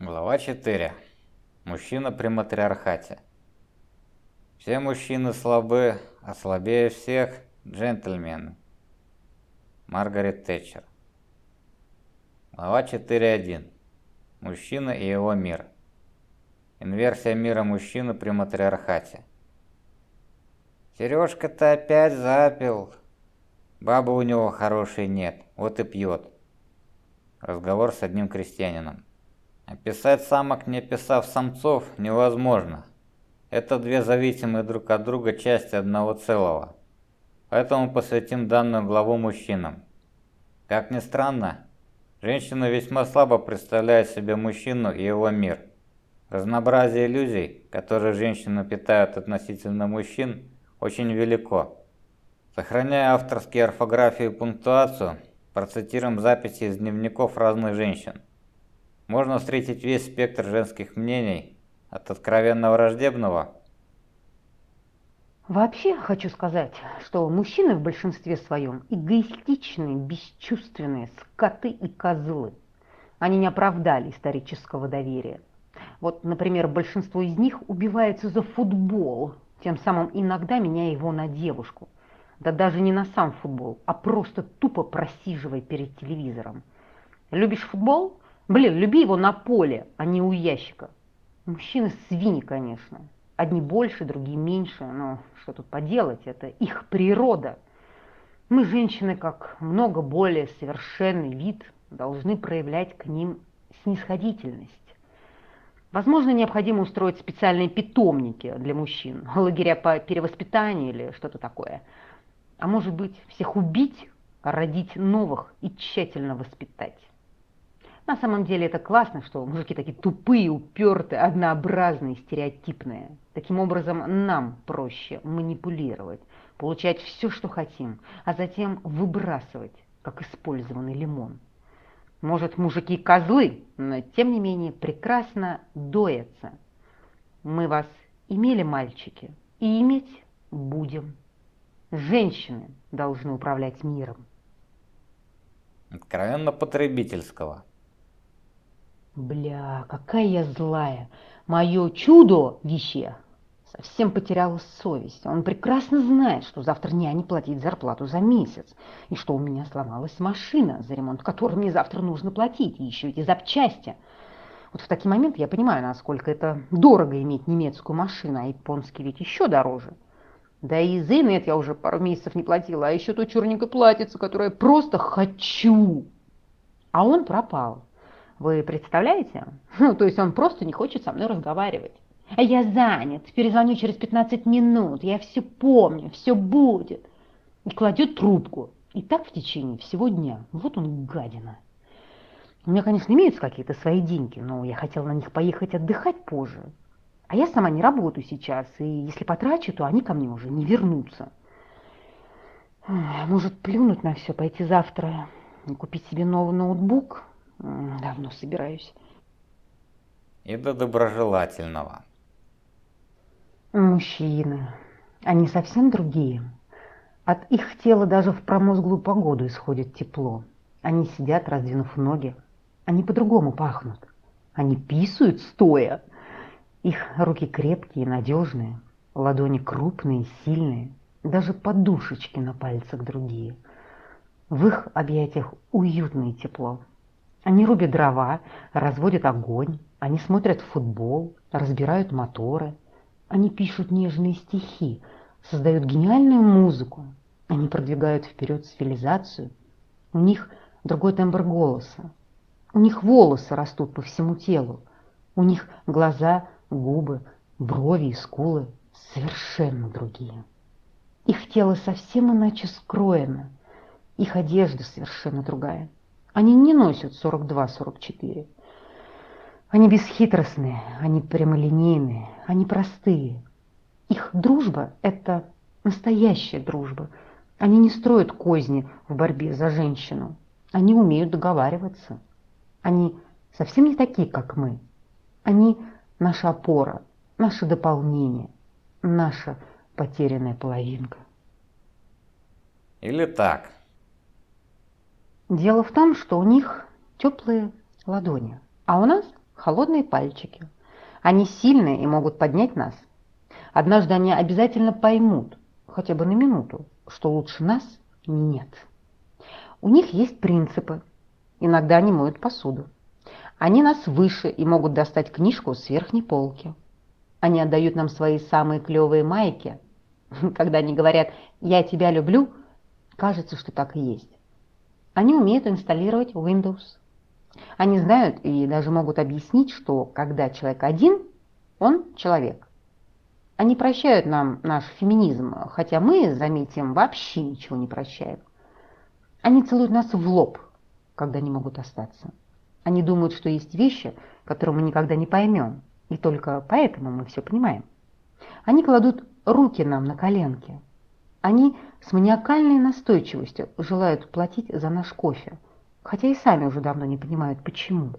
Глава 4. Мужчина при матриархате. Все мужчины слабы, а слабее всех джентльмены. Маргарет Тэтчер. Глава 4.1. Мужчина и его мир. Инверсия мира мужчины при матриархате. Сережка-то опять запил. Бабы у него хорошей нет, вот и пьет. Разговор с одним крестьянином. Описать самок, не описав самцов, невозможно. Это две зависимые друг от друга части одного целого. Поэтому посвятим данную главу мужчинам. Как ни странно, женщина весьма слабо представляет себе мужчину и его мир. Разнообразие иллюзий, которые женщины питают относительно мужчин, очень велико. Сохраняя авторские орфографию и пунктуацию, процитируем записи из дневников разных женщин. Можно встретить весь спектр женских мнений, от откровенно враждебного. Вообще хочу сказать, что мужчины в большинстве своем эгоистичные, бесчувственные, скоты и козлы. Они не оправдали исторического доверия. Вот, например, большинство из них убивается за футбол, тем самым иногда меняя его на девушку. Да даже не на сам футбол, а просто тупо просиживая перед телевизором. Любишь футбол? Блин, люби его на поле, а не у ящика. Мужчины свиньи, конечно. Одни больше, другие меньше, но что тут поделать, это их природа. Мы, женщины, как много более совершенный вид, должны проявлять к ним снисходительность. Возможно, необходимо устроить специальные питомники для мужчин, лагеря по перевоспитанию или что-то такое. А может быть, всех убить, родить новых и тщательно воспитать. На самом деле это классно, что мужики такие тупые, упертые, однообразные, стереотипные. Таким образом нам проще манипулировать, получать все, что хотим, а затем выбрасывать, как использованный лимон. Может, мужики козлы, но тем не менее прекрасно доятся. Мы вас имели, мальчики, и иметь будем. Женщины должны управлять миром. Откровенно потребительского. Бля, какая я злая. Мое чудо вище совсем потеряла совесть. Он прекрасно знает, что завтра няне платить зарплату за месяц, и что у меня сломалась машина, за ремонт которой мне завтра нужно платить, и еще эти запчасти. Вот в такие моменты я понимаю, насколько это дорого иметь немецкую машину, а японский ведь еще дороже. Да и за инет я уже пару месяцев не платила, а еще то черненькое платьице, которое просто хочу. А он пропал. Вы представляете? Ну, то есть он просто не хочет со мной разговаривать. А я занят, перезвоню через 15 минут, я все помню, все будет. И кладет трубку. И так в течение всего дня. Вот он гадина. У меня, конечно, имеются какие-то свои деньги, но я хотела на них поехать отдыхать позже. А я сама не работаю сейчас, и если потрачу, то они ко мне уже не вернутся. Может, плюнуть на все, пойти завтра и купить себе новый ноутбук? Давно собираюсь. И до доброжелательного. Мужчины. Они совсем другие. От их тела даже в промозглую погоду исходит тепло. Они сидят, раздвинув ноги. Они по-другому пахнут. Они писают стоя. Их руки крепкие и надежные, ладони крупные, сильные, даже подушечки на пальцах другие. В их объятиях уютное тепло. Они рубят дрова, разводят огонь, они смотрят футбол, разбирают моторы, они пишут нежные стихи, создают гениальную музыку, они продвигают вперед цивилизацию, у них другой тембр голоса, у них волосы растут по всему телу, у них глаза, губы, брови и скулы совершенно другие. Их тело совсем иначе скроено, их одежда совершенно другая. Они не носят 42-44. Они бесхитростные, они прямолинейные, они простые. Их дружба – это настоящая дружба. Они не строят козни в борьбе за женщину. Они умеют договариваться. Они совсем не такие, как мы. Они наша опора, наше дополнение, наша потерянная половинка. Или так, Дело в том, что у них теплые ладони, а у нас холодные пальчики. Они сильные и могут поднять нас. Однажды они обязательно поймут, хотя бы на минуту, что лучше нас нет. У них есть принципы. Иногда они моют посуду. Они нас выше и могут достать книжку с верхней полки. Они отдают нам свои самые клевые майки. Когда они говорят «я тебя люблю», кажется, что так и есть. Они умеют инсталлировать Windows. Они знают и даже могут объяснить, что когда человек один, он человек. Они прощают нам наш феминизм, хотя мы, заметим, вообще ничего не прощаем. Они целуют нас в лоб, когда не могут остаться. Они думают, что есть вещи, которые мы никогда не поймем, и только поэтому мы все понимаем. Они кладут руки нам на коленки. Они с маниакальной настойчивостью желают платить за наш кофе, хотя и сами уже давно не понимают, почему.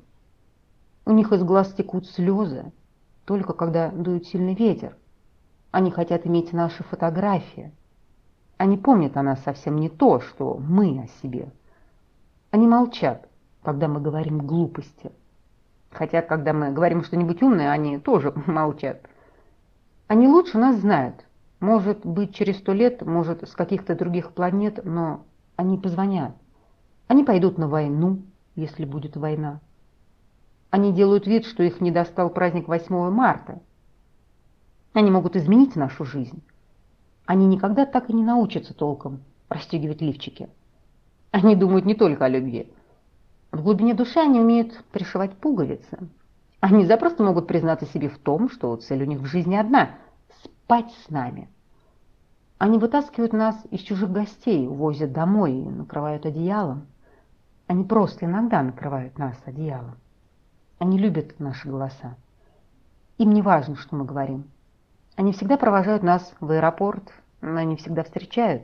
У них из глаз текут слезы, только когда дует сильный ветер. Они хотят иметь наши фотографии. Они помнят о нас совсем не то, что мы о себе. Они молчат, когда мы говорим глупости. Хотя, когда мы говорим что-нибудь умное, они тоже молчат. Они лучше нас знают. Может быть, через сто лет, может, с каких-то других планет, но они позвонят. Они пойдут на войну, если будет война. Они делают вид, что их не достал праздник 8 марта. Они могут изменить нашу жизнь. Они никогда так и не научатся толком расстегивать лифчики. Они думают не только о любви. В глубине души они умеют пришивать пуговицы. Они запросто могут признаться себе в том, что цель у них в жизни одна – спать с нами. Они вытаскивают нас из чужих гостей, увозят домой и накрывают одеялом. Они просто иногда накрывают нас одеялом. Они любят наши голоса. Им не важно, что мы говорим. Они всегда провожают нас в аэропорт, но не всегда встречают.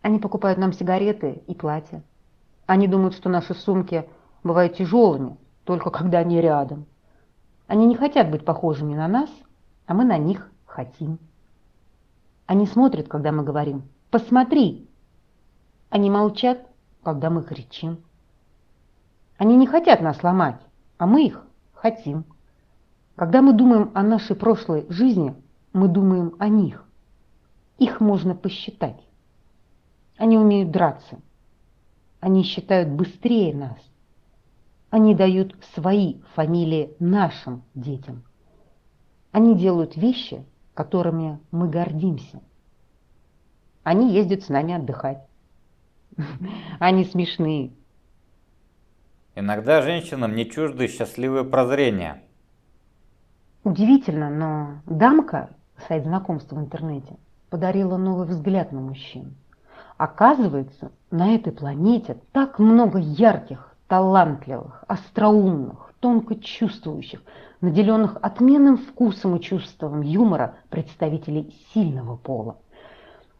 Они покупают нам сигареты и платья. Они думают, что наши сумки бывают тяжелыми, только когда они рядом. Они не хотят быть похожими на нас, а мы на них хотим. Они смотрят, когда мы говорим «посмотри». Они молчат, когда мы кричим. Они не хотят нас ломать, а мы их хотим. Когда мы думаем о нашей прошлой жизни, мы думаем о них. Их можно посчитать. Они умеют драться. Они считают быстрее нас. Они дают свои фамилии нашим детям. Они делают вещи, которыми мы гордимся. Они ездят с нами отдыхать. Они смешные. Иногда женщинам не чужды счастливые прозрения. Удивительно, но дамка, сайт знакомств в интернете, подарила новый взгляд на мужчин. Оказывается, на этой планете так много ярких, талантливых, остроумных, тонко чувствующих, наделенных отменным вкусом и чувством юмора представителей сильного пола.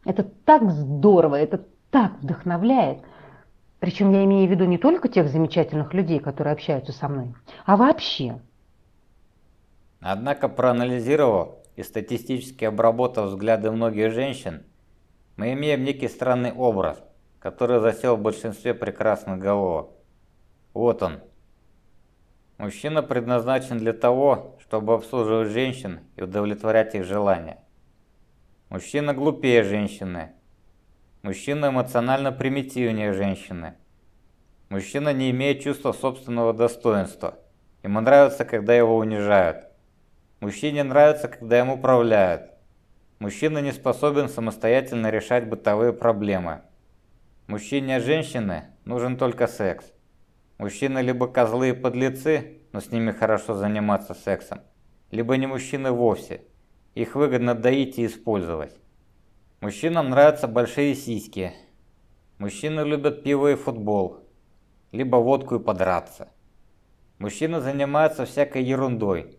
Это так здорово, это так вдохновляет. Причем я имею в виду не только тех замечательных людей, которые общаются со мной, а вообще. Однако, проанализировав и статистически обработав взгляды многих женщин, мы имеем некий странный образ, который засел в большинстве прекрасных головок. Вот он. Мужчина предназначен для того, чтобы обслуживать женщин и удовлетворять их желания. Мужчина глупее женщины, Мужчина эмоционально примитивнее женщины. Мужчина не имеет чувства собственного достоинства. Ему нравится, когда его унижают. Мужчине нравится, когда им управляют. Мужчина не способен самостоятельно решать бытовые проблемы. Мужчине от женщины нужен только секс. Мужчины либо козлы и подлецы, но с ними хорошо заниматься сексом, либо не мужчины вовсе. Их выгодно доить и использовать. Мужчинам нравятся большие сиськи. Мужчины любят пиво и футбол. Либо водку и подраться. Мужчины занимаются всякой ерундой.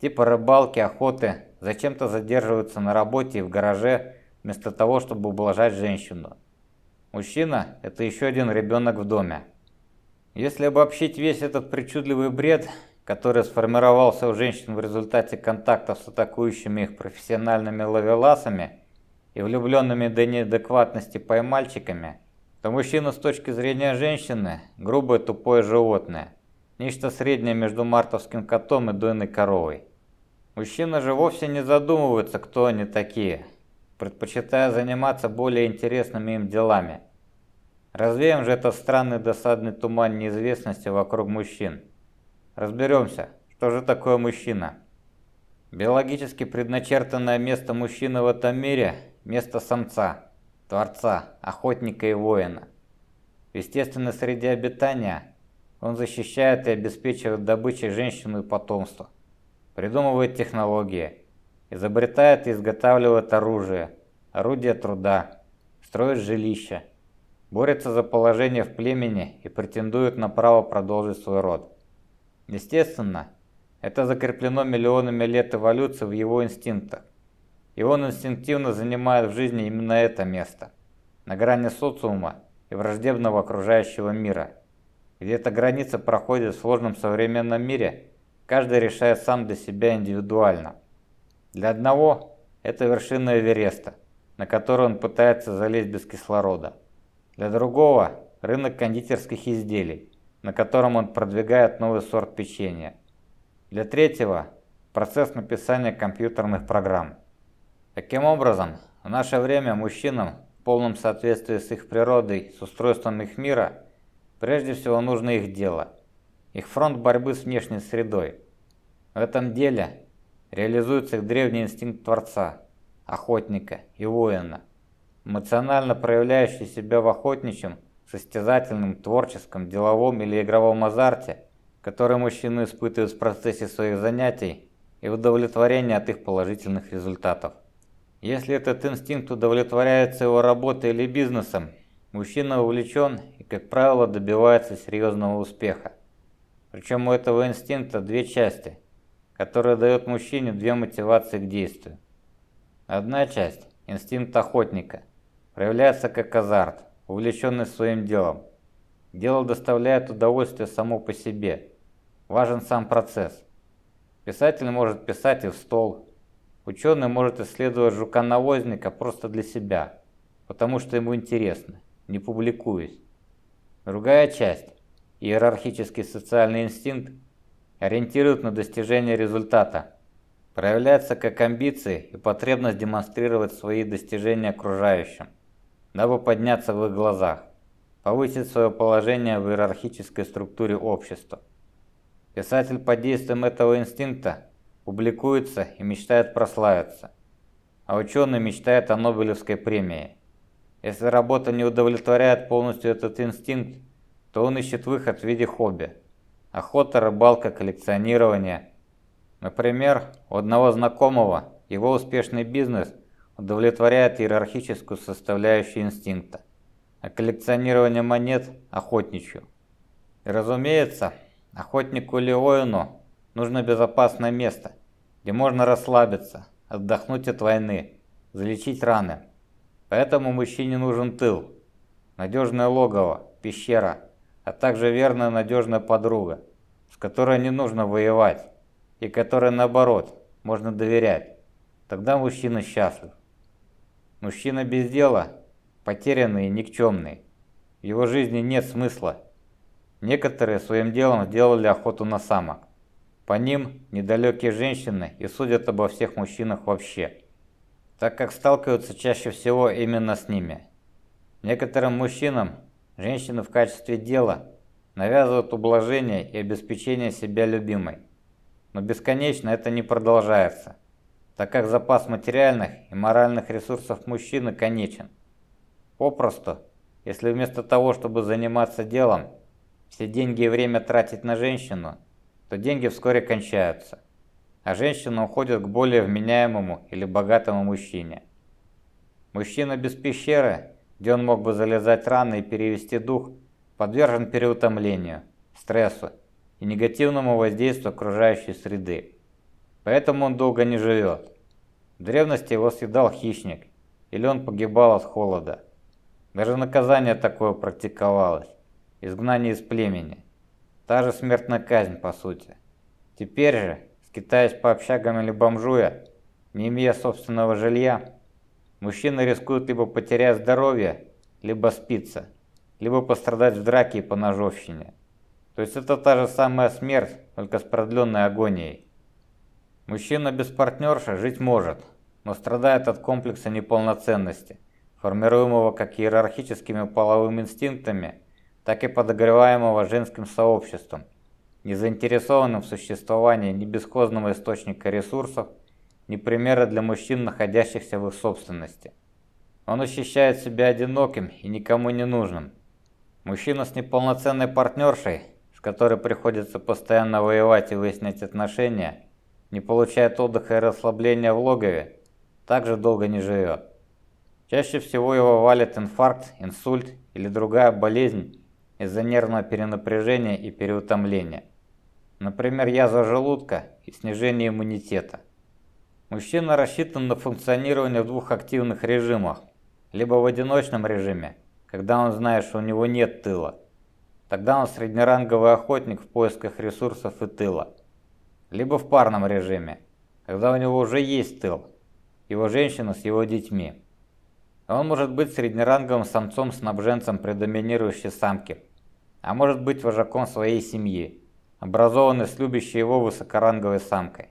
Типа рыбалки, охоты, зачем-то задерживаются на работе и в гараже, вместо того, чтобы ублажать женщину. Мужчина – это еще один ребенок в доме. Если обобщить весь этот причудливый бред, который сформировался у женщин в результате контактов с атакующими их профессиональными ловеласами – и влюбленными до неадекватности поймальчиками, то мужчина с точки зрения женщины – грубое тупое животное. Нечто среднее между мартовским котом и дойной коровой. Мужчины же вовсе не задумываются, кто они такие, предпочитая заниматься более интересными им делами. Развеем же этот странный досадный туман неизвестности вокруг мужчин. Разберемся, что же такое мужчина. Биологически предначертанное место мужчины в этом мире – место самца, творца, охотника и воина. В естественной среде обитания он защищает и обеспечивает добычей женщину и потомство, придумывает технологии, изобретает и изготавливает оружие, орудия труда, строит жилища, борется за положение в племени и претендует на право продолжить свой род. Естественно, это закреплено миллионами лет эволюции в его инстинктах. И он инстинктивно занимает в жизни именно это место, на грани социума и враждебного окружающего мира. Где эта граница проходит в сложном современном мире, каждый решает сам для себя индивидуально. Для одного это вершина Эвереста, на который он пытается залезть без кислорода. Для другого – рынок кондитерских изделий, на котором он продвигает новый сорт печенья. Для третьего – процесс написания компьютерных программ. Таким образом, в наше время мужчинам в полном соответствии с их природой, с устройством их мира, прежде всего нужно их дело, их фронт борьбы с внешней средой. В этом деле реализуется их древний инстинкт Творца, охотника и воина, эмоционально проявляющий себя в охотничьем, состязательном, творческом, деловом или игровом азарте – которые мужчины испытывают в процессе своих занятий и удовлетворение от их положительных результатов. Если этот инстинкт удовлетворяется его работой или бизнесом, мужчина увлечен и, как правило, добивается серьезного успеха. Причем у этого инстинкта две части, которые дают мужчине две мотивации к действию. Одна часть – инстинкт охотника, проявляется как азарт, увлеченный своим делом. Дело доставляет удовольствие само по себе – Важен сам процесс. Писатель может писать и в стол. Ученый может исследовать жука-навозника просто для себя, потому что ему интересно, не публикуясь. Другая часть, иерархический социальный инстинкт, ориентирует на достижение результата, проявляется как амбиции и потребность демонстрировать свои достижения окружающим, дабы подняться в их глазах, повысить свое положение в иерархической структуре общества. Писатель под действием этого инстинкта публикуется и мечтает прославиться, а ученый мечтает о Нобелевской премии. Если работа не удовлетворяет полностью этот инстинкт, то он ищет выход в виде хобби. Охота, рыбалка, коллекционирование. Например, у одного знакомого его успешный бизнес удовлетворяет иерархическую составляющую инстинкта, а коллекционирование монет – охотничью. И разумеется, Охотнику или воину нужно безопасное место, где можно расслабиться, отдохнуть от войны, залечить раны. Поэтому мужчине нужен тыл, надежное логово, пещера, а также верная надежная подруга, с которой не нужно воевать и которой наоборот можно доверять. Тогда мужчина счастлив. Мужчина без дела, потерянный и никчемный. В его жизни нет смысла Некоторые своим делом сделали охоту на самок. По ним недалекие женщины и судят обо всех мужчинах вообще, так как сталкиваются чаще всего именно с ними. Некоторым мужчинам женщины в качестве дела навязывают ублажение и обеспечение себя любимой. Но бесконечно это не продолжается, так как запас материальных и моральных ресурсов мужчины конечен. Попросту, если вместо того, чтобы заниматься делом, все деньги и время тратить на женщину, то деньги вскоре кончаются, а женщина уходит к более вменяемому или богатому мужчине. Мужчина без пещеры, где он мог бы залезать рано и перевести дух, подвержен переутомлению, стрессу и негативному воздействию окружающей среды. Поэтому он долго не живет. В древности его съедал хищник, или он погибал от холода. Даже наказание такое практиковалось изгнание из племени. Та же смертная казнь, по сути. Теперь же, скитаясь по общагам или бомжуя, не имея собственного жилья, мужчины рискуют либо потерять здоровье, либо спиться, либо пострадать в драке и по ножовщине. То есть это та же самая смерть, только с продленной агонией. Мужчина без партнерши жить может, но страдает от комплекса неполноценности, формируемого как иерархическими половыми инстинктами, так и подогреваемого женским сообществом, не заинтересованным в существовании ни бесхозного источника ресурсов, ни примера для мужчин, находящихся в их собственности. Он ощущает себя одиноким и никому не нужным. Мужчина с неполноценной партнершей с которой приходится постоянно воевать и выяснять отношения, не получает отдыха и расслабления в логове, также долго не живет. Чаще всего его валит инфаркт, инсульт или другая болезнь из-за нервного перенапряжения и переутомления. Например, язва желудка и снижение иммунитета. Мужчина рассчитан на функционирование в двух активных режимах. Либо в одиночном режиме, когда он знает, что у него нет тыла, Тогда он среднеранговый охотник в поисках ресурсов и тыла. Либо в парном режиме, когда у него уже есть тыл, его женщина с его детьми. Он может быть среднеранговым самцом-снабженцем предоминирующей самки, а может быть вожаком своей семьи, образованный с любящей его высокоранговой самкой.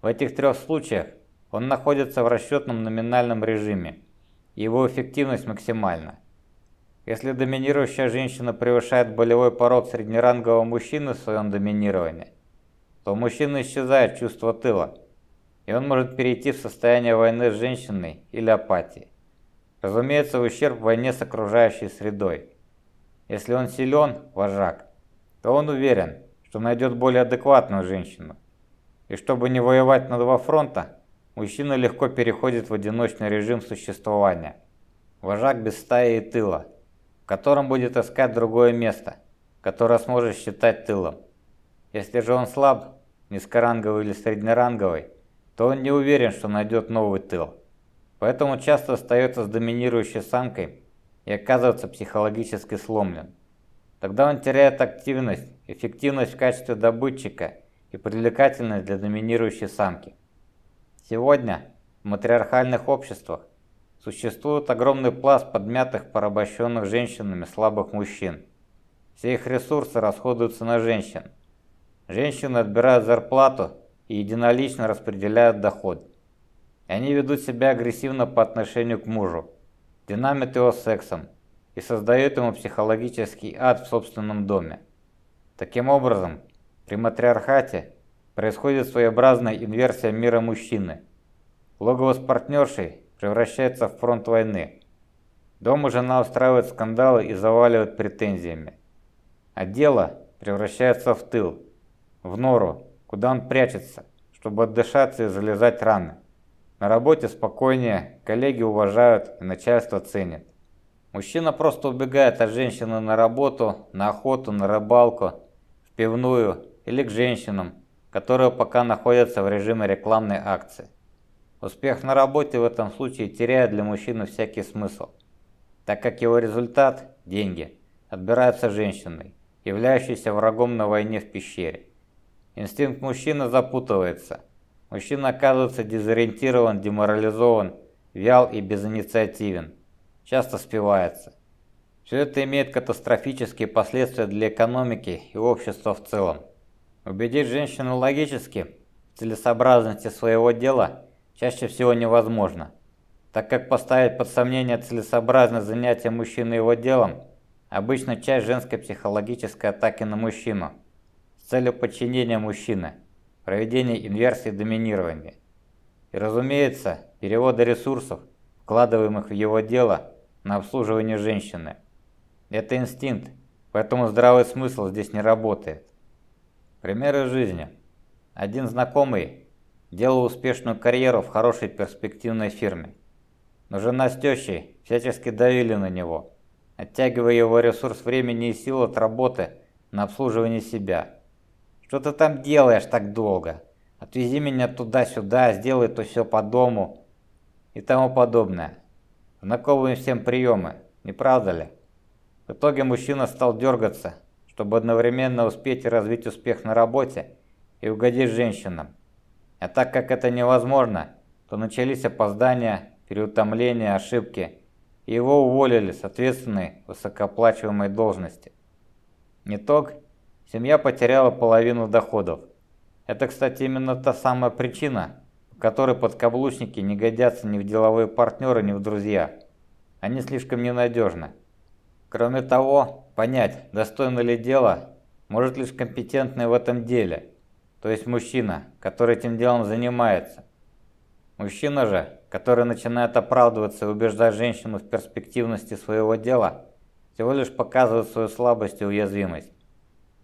В этих трех случаях он находится в расчетном номинальном режиме, и его эффективность максимальна. Если доминирующая женщина превышает болевой порог среднерангового мужчины в своем доминировании, то у мужчины исчезает чувство тыла, и он может перейти в состояние войны с женщиной или апатии. Разумеется, в ущерб войне с окружающей средой. Если он силен, вожак, то он уверен, что найдет более адекватную женщину. И чтобы не воевать на два фронта, мужчина легко переходит в одиночный режим существования. Вожак без стаи и тыла – в котором будет искать другое место, которое сможет считать тылом. Если же он слаб, низкоранговый или среднеранговый, то он не уверен, что найдет новый тыл. Поэтому часто остается с доминирующей самкой и оказывается психологически сломлен. Тогда он теряет активность, эффективность в качестве добытчика и привлекательность для доминирующей самки. Сегодня в матриархальных обществах Существует огромный пласт подмятых, порабощенных женщинами слабых мужчин. Все их ресурсы расходуются на женщин. Женщины отбирают зарплату и единолично распределяют доход. Они ведут себя агрессивно по отношению к мужу, динамит его сексом и создают ему психологический ад в собственном доме. Таким образом, при матриархате происходит своеобразная инверсия мира мужчины. Логово с партнершей превращается в фронт войны. Дома жена устраивает скандалы и заваливает претензиями. А дело превращается в тыл, в нору, куда он прячется, чтобы отдышаться и залезать раны. На работе спокойнее, коллеги уважают и начальство ценит. Мужчина просто убегает от женщины на работу, на охоту, на рыбалку, в пивную или к женщинам, которые пока находятся в режиме рекламной акции. Успех на работе в этом случае теряет для мужчины всякий смысл, так как его результат – деньги – отбираются женщиной, являющейся врагом на войне в пещере. Инстинкт мужчины запутывается. Мужчина оказывается дезориентирован, деморализован, вял и безинициативен. Часто спивается. Все это имеет катастрофические последствия для экономики и общества в целом. Убедить женщину логически в целесообразности своего дела – чаще всего невозможно, так как поставить под сомнение целесообразность занятия мужчины его делом – обычно часть женской психологической атаки на мужчину целью подчинения мужчины, проведения инверсии доминирования. И разумеется, перевода ресурсов, вкладываемых в его дело, на обслуживание женщины. Это инстинкт, поэтому здравый смысл здесь не работает. Примеры жизни. Один знакомый делал успешную карьеру в хорошей перспективной фирме. Но жена с тещей всячески давили на него, оттягивая его ресурс времени и сил от работы на обслуживание себя. «Что ты там делаешь так долго? Отвези меня туда-сюда, сделай то все по дому» и тому подобное. Знакомые всем приемы, не правда ли? В итоге мужчина стал дергаться, чтобы одновременно успеть и развить успех на работе и угодить женщинам. А так как это невозможно, то начались опоздания, переутомления, ошибки, и его уволили с ответственной высокооплачиваемой должности. Итог – семья потеряла половину доходов. Это, кстати, именно та самая причина, по которой подкаблучники не годятся ни в деловые партнеры, ни в друзья. Они слишком ненадежны. Кроме того, понять, достойно ли дело, может лишь компетентный в этом деле, то есть мужчина, который этим делом занимается. Мужчина же, который начинает оправдываться и убеждать женщину в перспективности своего дела, всего лишь показывает свою слабость и уязвимость.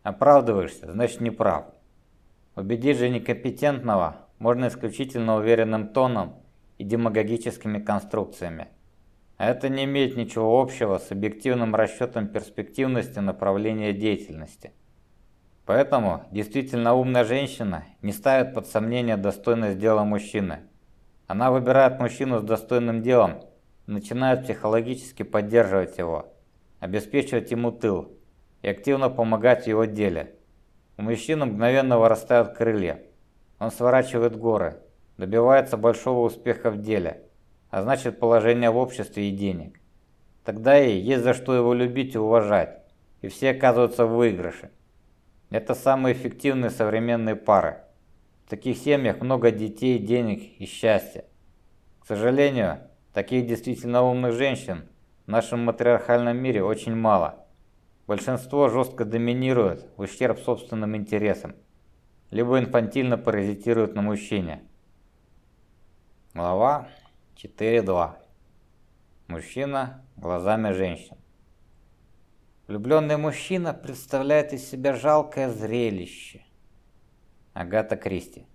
Оправдываешься, значит не прав. Убедить же некомпетентного можно исключительно уверенным тоном и демагогическими конструкциями. А это не имеет ничего общего с объективным расчетом перспективности направления деятельности. Поэтому действительно умная женщина не ставит под сомнение достойность дела мужчины. Она выбирает мужчину с достойным делом и начинает психологически поддерживать его, обеспечивать ему тыл и активно помогать в его деле. У мужчины мгновенно вырастают крылья. Он сворачивает горы, добивается большого успеха в деле, а значит положения в обществе и денег. Тогда и есть за что его любить и уважать, и все оказываются в выигрыше. Это самые эффективные современные пары. В таких семьях много детей, денег и счастья. К сожалению, таких действительно умных женщин в нашем матриархальном мире очень мало. Большинство жестко доминирует в ущерб собственным интересам, либо инфантильно паразитирует на мужчине. Глава 4.2. Мужчина глазами женщин. Влюбленный мужчина представляет из себя жалкое зрелище. Агата Кристи.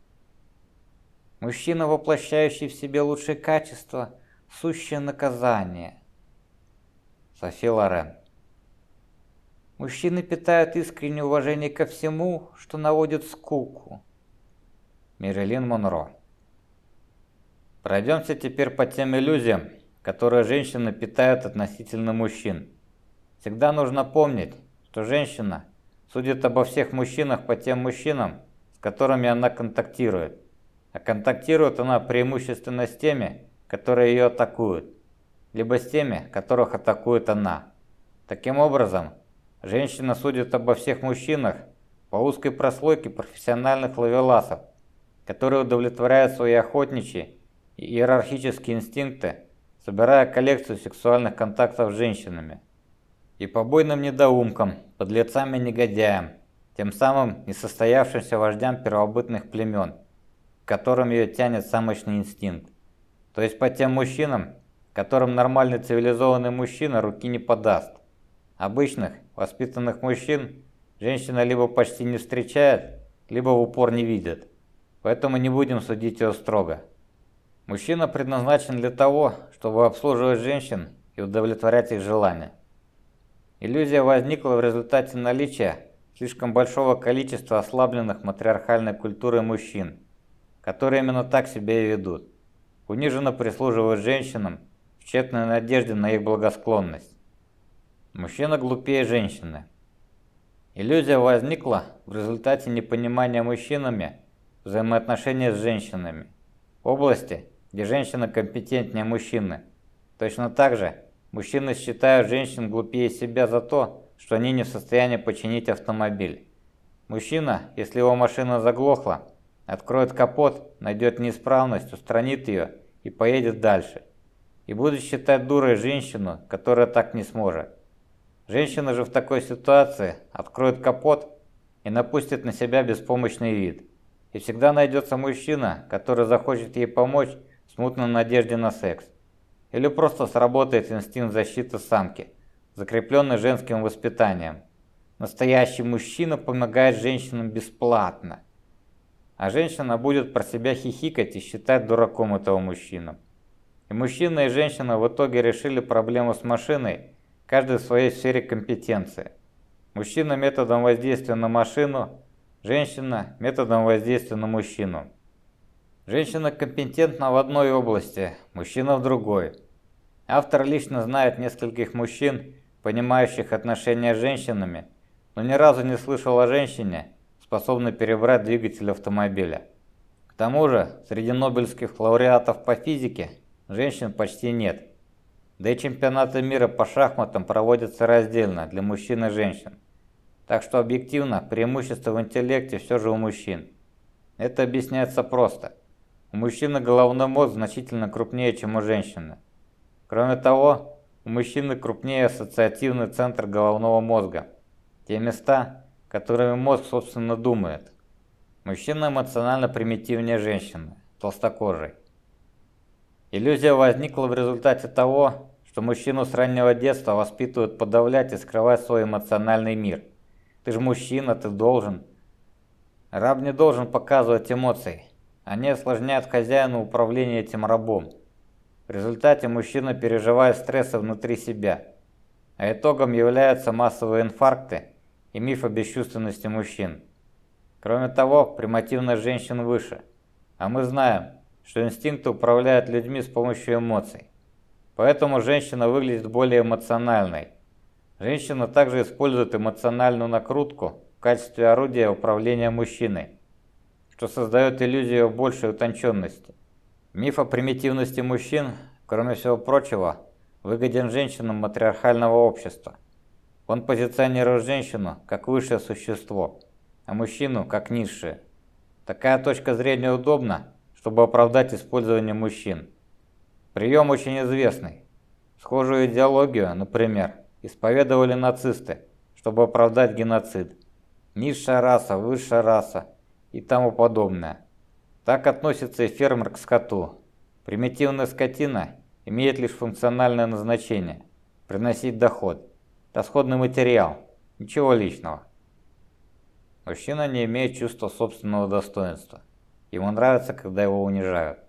Мужчина, воплощающий в себе лучшие качества, сущее наказание. Софи Лорен. Мужчины питают искреннее уважение ко всему, что наводит скуку. Мэрилин Монро. Пройдемся теперь по тем иллюзиям, которые женщины питают относительно мужчин. Всегда нужно помнить, что женщина судит обо всех мужчинах по тем мужчинам, с которыми она контактирует. А контактирует она преимущественно с теми, которые ее атакуют, либо с теми, которых атакует она. Таким образом, женщина судит обо всех мужчинах по узкой прослойке профессиональных ловеласов, которые удовлетворяют свои охотничьи и иерархические инстинкты, собирая коллекцию сексуальных контактов с женщинами и побойным недоумкам, подлецам и негодяям, тем самым несостоявшимся вождям первобытных племен, к которым ее тянет самочный инстинкт. То есть по тем мужчинам, которым нормальный цивилизованный мужчина руки не подаст. Обычных, воспитанных мужчин женщина либо почти не встречает, либо в упор не видит. Поэтому не будем судить ее строго. Мужчина предназначен для того, чтобы обслуживать женщин и удовлетворять их желания. Иллюзия возникла в результате наличия слишком большого количества ослабленных матриархальной культурой мужчин, которые именно так себя и ведут. Униженно прислуживают женщинам в тщетной надежде на их благосклонность. Мужчина глупее женщины. Иллюзия возникла в результате непонимания мужчинами взаимоотношений с женщинами области, где женщина компетентнее мужчины. Точно так же Мужчины считают женщин глупее себя за то, что они не в состоянии починить автомобиль. Мужчина, если его машина заглохла, откроет капот, найдет неисправность, устранит ее и поедет дальше. И будет считать дурой женщину, которая так не сможет. Женщина же в такой ситуации откроет капот и напустит на себя беспомощный вид. И всегда найдется мужчина, который захочет ей помочь в смутной надежде на секс. Или просто сработает инстинкт защиты самки, закрепленный женским воспитанием. Настоящий мужчина помогает женщинам бесплатно. А женщина будет про себя хихикать и считать дураком этого мужчину. И мужчина и женщина в итоге решили проблему с машиной, каждый в своей сфере компетенции. Мужчина методом воздействия на машину, женщина методом воздействия на мужчину. Женщина компетентна в одной области, мужчина в другой. Автор лично знает нескольких мужчин, понимающих отношения с женщинами, но ни разу не слышал о женщине, способной перебрать двигатель автомобиля. К тому же, среди нобелевских лауреатов по физике женщин почти нет. Да и чемпионаты мира по шахматам проводятся раздельно для мужчин и женщин. Так что объективно преимущество в интеллекте все же у мужчин. Это объясняется просто. У мужчины головной мозг значительно крупнее, чем у женщины. Кроме того, у мужчины крупнее ассоциативный центр головного мозга. Те места, которыми мозг собственно думает. Мужчина эмоционально примитивнее женщины, толстокожей. Иллюзия возникла в результате того, что мужчину с раннего детства воспитывают подавлять и скрывать свой эмоциональный мир. Ты же мужчина, ты должен. Раб не должен показывать эмоций. Они осложняют хозяину управление этим рабом. В результате мужчина переживает стрессы внутри себя. А итогом являются массовые инфаркты и миф о бесчувственности мужчин. Кроме того, примативность женщин выше. А мы знаем, что инстинкты управляют людьми с помощью эмоций. Поэтому женщина выглядит более эмоциональной. Женщина также использует эмоциональную накрутку в качестве орудия управления мужчиной, что создает иллюзию большей утонченности. Миф о примитивности мужчин, кроме всего прочего, выгоден женщинам матриархального общества. Он позиционирует женщину как высшее существо, а мужчину как низшее. Такая точка зрения удобна, чтобы оправдать использование мужчин. Прием очень известный. Схожую идеологию, например, исповедовали нацисты, чтобы оправдать геноцид. Низшая раса, высшая раса и тому подобное. Так относится и фермер к скоту. Примитивная скотина имеет лишь функциональное назначение – приносить доход. Расходный материал, ничего личного. Мужчина не имеет чувства собственного достоинства. Ему нравится, когда его унижают.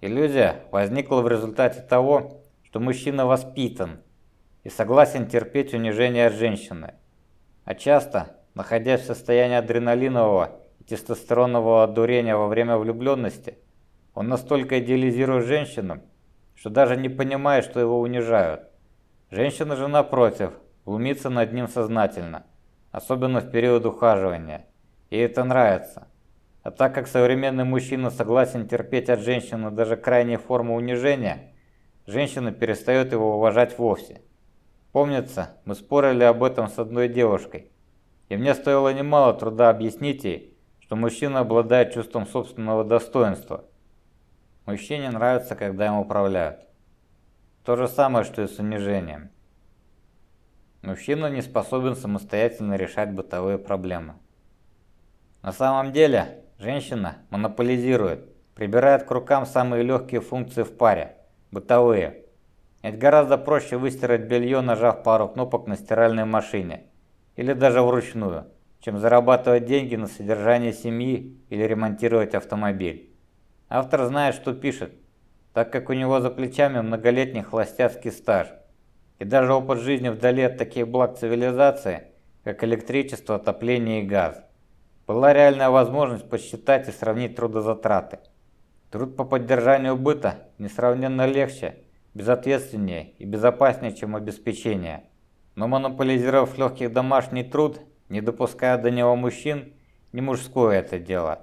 Иллюзия возникла в результате того, что мужчина воспитан и согласен терпеть унижение от женщины, а часто, находясь в состоянии адреналинового и тестостеронового одурения во время влюбленности, он настолько идеализирует женщину, что даже не понимает, что его унижают. Женщина же, напротив, глумится над ним сознательно, особенно в период ухаживания. Ей это нравится. А так как современный мужчина согласен терпеть от женщины даже крайние формы унижения, женщина перестает его уважать вовсе. Помнится, мы спорили об этом с одной девушкой, и мне стоило немало труда объяснить ей, что мужчина обладает чувством собственного достоинства. Мужчине нравится, когда им управляют. То же самое, что и с унижением. Мужчина не способен самостоятельно решать бытовые проблемы. На самом деле, Женщина монополизирует, прибирает к рукам самые легкие функции в паре, бытовые. Ведь гораздо проще выстирать белье, нажав пару кнопок на стиральной машине, или даже вручную, чем зарабатывать деньги на содержание семьи или ремонтировать автомобиль. Автор знает, что пишет, так как у него за плечами многолетний холостяцкий стаж, и даже опыт жизни вдали от таких благ цивилизации, как электричество, отопление и газ. Была реальная возможность посчитать и сравнить трудозатраты. Труд по поддержанию быта несравненно легче, безответственнее и безопаснее, чем обеспечение. Но монополизировав легкий домашний труд, не допуская до него мужчин, не мужское это дело.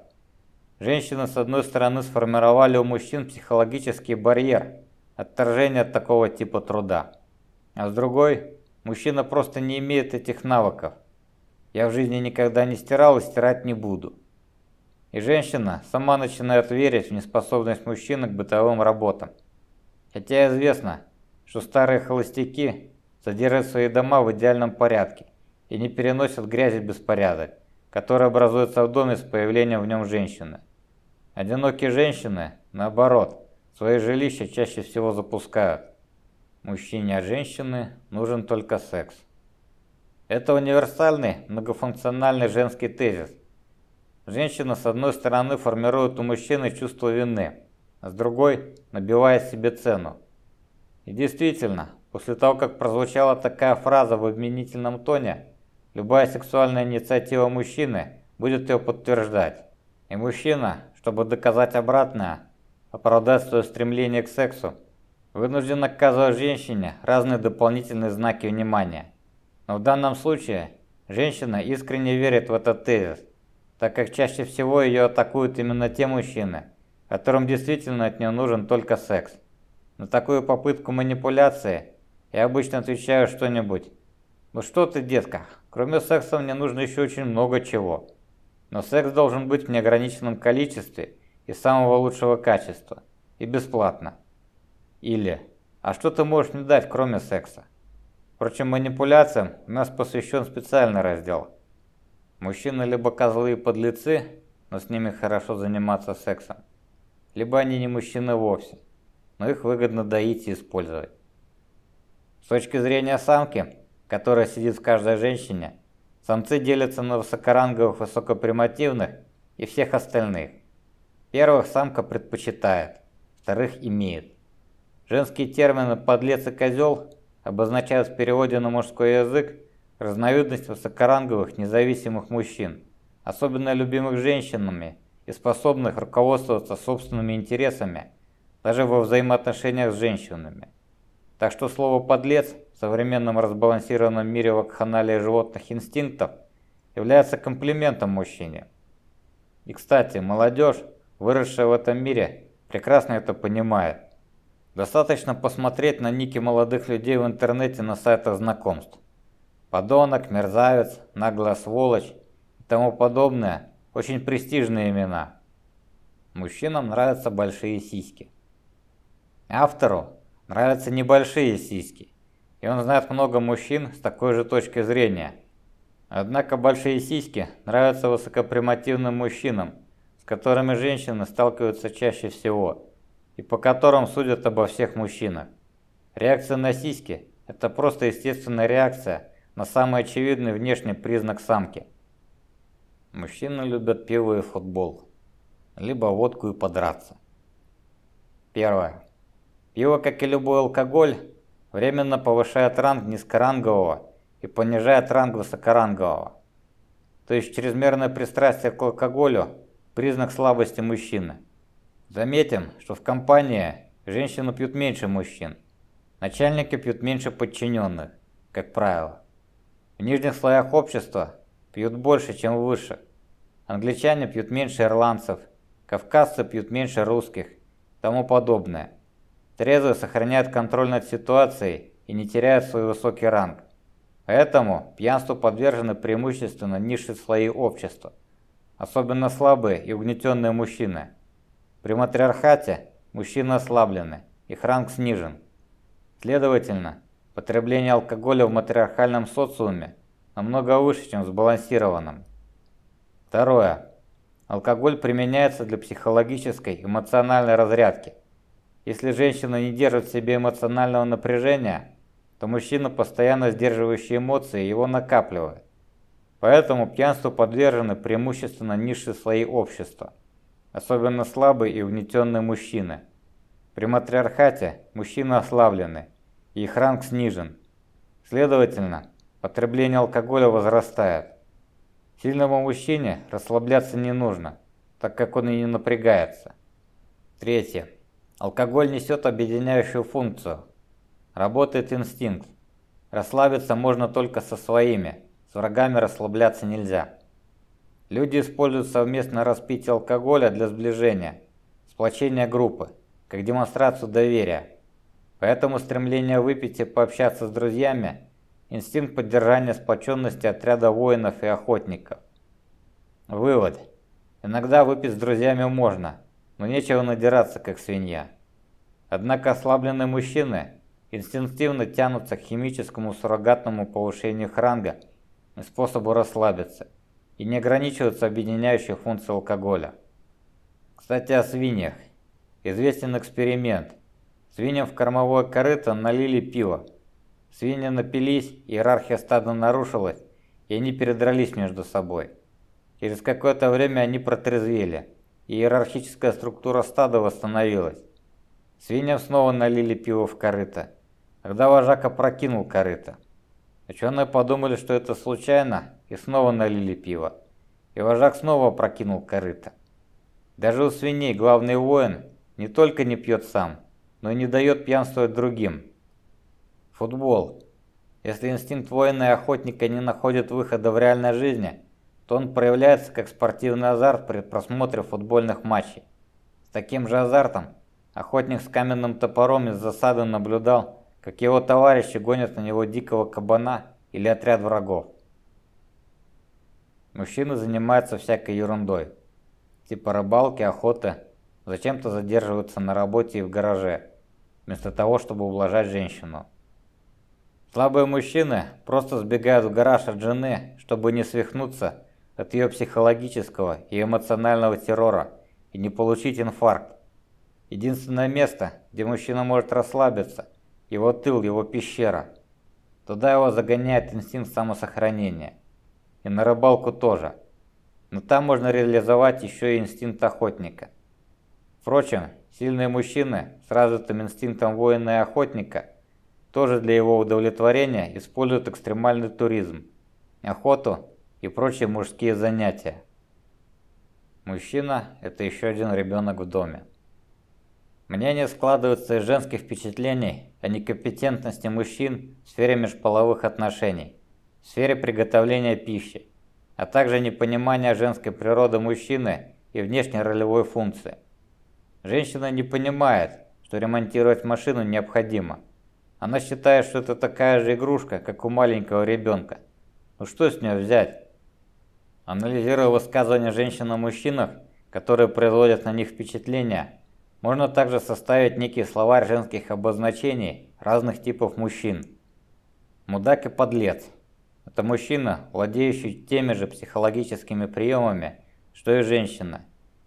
Женщины с одной стороны сформировали у мужчин психологический барьер, отторжение от такого типа труда. А с другой, мужчина просто не имеет этих навыков. Я в жизни никогда не стирал и стирать не буду. И женщина сама начинает верить в неспособность мужчины к бытовым работам. Хотя известно, что старые холостяки содержат свои дома в идеальном порядке и не переносят грязи беспорядок, который образуется в доме с появлением в нем женщины. Одинокие женщины, наоборот, свои жилища чаще всего запускают. Мужчине от женщины нужен только секс. Это универсальный, многофункциональный женский тезис. Женщина с одной стороны формирует у мужчины чувство вины, а с другой набивает себе цену. И действительно, после того, как прозвучала такая фраза в обменительном тоне, любая сексуальная инициатива мужчины будет ее подтверждать. И мужчина, чтобы доказать обратное, оправдать свое стремление к сексу, вынужден оказывать женщине разные дополнительные знаки внимания. Но в данном случае женщина искренне верит в этот тезис, так как чаще всего ее атакуют именно те мужчины, которым действительно от нее нужен только секс. На такую попытку манипуляции я обычно отвечаю что-нибудь. «Ну что ты, детка, Кроме секса мне нужно еще очень много чего. Но секс должен быть в неограниченном количестве и самого лучшего качества. И бесплатно. Или, а что ты можешь мне дать, кроме секса? Впрочем, манипуляциям у нас посвящен специальный раздел. Мужчины либо козлы и подлецы, но с ними хорошо заниматься сексом, либо они не мужчины вовсе, но их выгодно доить и использовать. С точки зрения самки, которая сидит в каждой женщине, самцы делятся на высокоранговых, высокопримативных и всех остальных. Первых самка предпочитает, вторых имеет. Женские термины «подлец» и «козел» обозначают в переводе на мужской язык разновидность высокоранговых независимых мужчин, особенно любимых женщинами и способных руководствоваться собственными интересами даже во взаимоотношениях с женщинами. Так что слово «подлец» в современном разбалансированном мире вакханалии животных инстинктов является комплиментом мужчине. И, кстати, молодежь, выросшая в этом мире, прекрасно это понимает. Достаточно посмотреть на ники молодых людей в интернете на сайтах знакомств. Подонок, мерзавец, наглая сволочь и тому подобное – очень престижные имена. Мужчинам нравятся большие сиськи. Автору нравятся небольшие сиськи, и он знает много мужчин с такой же точки зрения. Однако большие сиськи нравятся высокопримативным мужчинам, с которыми женщины сталкиваются чаще всего, и по которым судят обо всех мужчинах. Реакция на сиськи – это просто естественная реакция на самый очевидный внешний признак самки. Мужчины любят пиво и футбол, либо водку и подраться. Первое. Пиво, как и любой алкоголь, временно повышает ранг низкорангового и понижает ранг высокорангового. То есть чрезмерное пристрастие к алкоголю – признак слабости мужчины. Заметим, что в компании женщины пьют меньше мужчин. Начальники пьют меньше подчиненных, как правило. В нижних слоях общества пьют больше, чем выше. Англичане пьют меньше ирландцев, кавказцы пьют меньше русских, тому подобное. Трезвые сохраняют контроль над ситуацией и не теряют свой высокий ранг. Поэтому пьянству подвержены преимущественно низшие слои общества, особенно слабые и угнетенные мужчины. При матриархате мужчины ослаблены, их ранг снижен. Следовательно, потребление алкоголя в матриархальном социуме намного выше, чем в сбалансированном. Второе. Алкоголь применяется для психологической, эмоциональной разрядки – если женщина не держит в себе эмоционального напряжения, то мужчина, постоянно сдерживающий эмоции, его накапливает. Поэтому пьянству подвержены преимущественно низшие слои общества, особенно слабые и угнетенные мужчины. При матриархате мужчины ослаблены, и их ранг снижен. Следовательно, потребление алкоголя возрастает. Сильному мужчине расслабляться не нужно, так как он и не напрягается. Третье. Алкоголь несет объединяющую функцию. Работает инстинкт. Расслабиться можно только со своими, с врагами расслабляться нельзя. Люди используют совместное распитие алкоголя для сближения, сплочения группы, как демонстрацию доверия. Поэтому стремление выпить и пообщаться с друзьями – инстинкт поддержания сплоченности отряда воинов и охотников. Вывод. Иногда выпить с друзьями можно – но нечего надираться, как свинья. Однако ослабленные мужчины инстинктивно тянутся к химическому суррогатному повышению хранга и способу расслабиться, и не ограничиваются объединяющей функцией алкоголя. Кстати, о свиньях. Известен эксперимент. Свиньям в кормовое корыто налили пиво. Свиньи напились, иерархия стада нарушилась, и они передрались между собой. Через какое-то время они протрезвели иерархическая структура стада восстановилась. Свиньям снова налили пиво в корыто. Когда вожак опрокинул корыто. Ученые подумали, что это случайно, и снова налили пиво. И вожак снова опрокинул корыто. Даже у свиней главный воин не только не пьет сам, но и не дает пьянствовать другим. Футбол. Если инстинкт воина и охотника не находит выхода в реальной жизни – то он проявляется как спортивный азарт при просмотре футбольных матчей. С таким же азартом охотник с каменным топором из засады наблюдал, как его товарищи гонят на него дикого кабана или отряд врагов. Мужчины занимаются всякой ерундой, типа рыбалки, охоты, зачем-то задерживаются на работе и в гараже, вместо того, чтобы ублажать женщину. Слабые мужчины просто сбегают в гараж от жены, чтобы не свихнуться от ее психологического и эмоционального террора и не получить инфаркт. Единственное место, где мужчина может расслабиться, его тыл, его пещера. Туда его загоняет инстинкт самосохранения. И на рыбалку тоже. Но там можно реализовать еще и инстинкт охотника. Впрочем, сильные мужчины с развитым инстинктом воина и охотника тоже для его удовлетворения используют экстремальный туризм, охоту и прочие мужские занятия. Мужчина – это еще один ребенок в доме. Мнение складывается из женских впечатлений о некомпетентности мужчин в сфере межполовых отношений, в сфере приготовления пищи, а также непонимания женской природы мужчины и внешней ролевой функции. Женщина не понимает, что ремонтировать машину необходимо. Она считает, что это такая же игрушка, как у маленького ребенка. Ну что с нее взять? Анализируя высказывания женщин о мужчинах, которые производят на них впечатление, можно также составить некий словарь женских обозначений разных типов мужчин. Мудак и подлец – это мужчина, владеющий теми же психологическими приемами, что и женщина,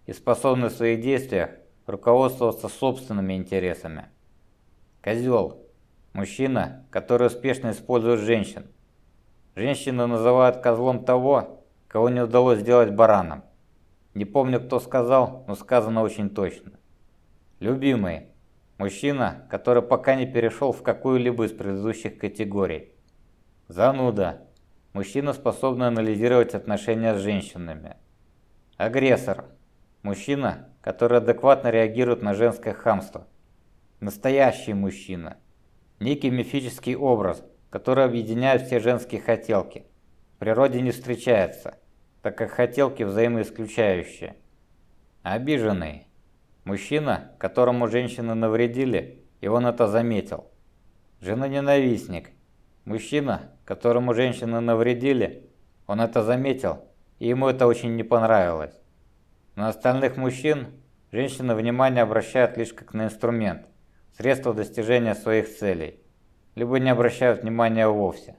и способный в своих действиях руководствоваться собственными интересами. Козел – мужчина, который успешно использует женщин. Женщины называют козлом того, кого не удалось сделать бараном. Не помню, кто сказал, но сказано очень точно. Любимый. Мужчина, который пока не перешел в какую-либо из предыдущих категорий. Зануда. Мужчина, способный анализировать отношения с женщинами. Агрессор. Мужчина, который адекватно реагирует на женское хамство. Настоящий мужчина. Некий мифический образ, который объединяет все женские хотелки. В природе не встречается, так как хотелки взаимоисключающие. Обиженный. Мужчина, которому женщины навредили, и он это заметил. Жена-ненавистник. Мужчина, которому женщины навредили, он это заметил, и ему это очень не понравилось. На остальных мужчин женщины внимание обращают лишь как на инструмент, средство достижения своих целей, либо не обращают внимания вовсе.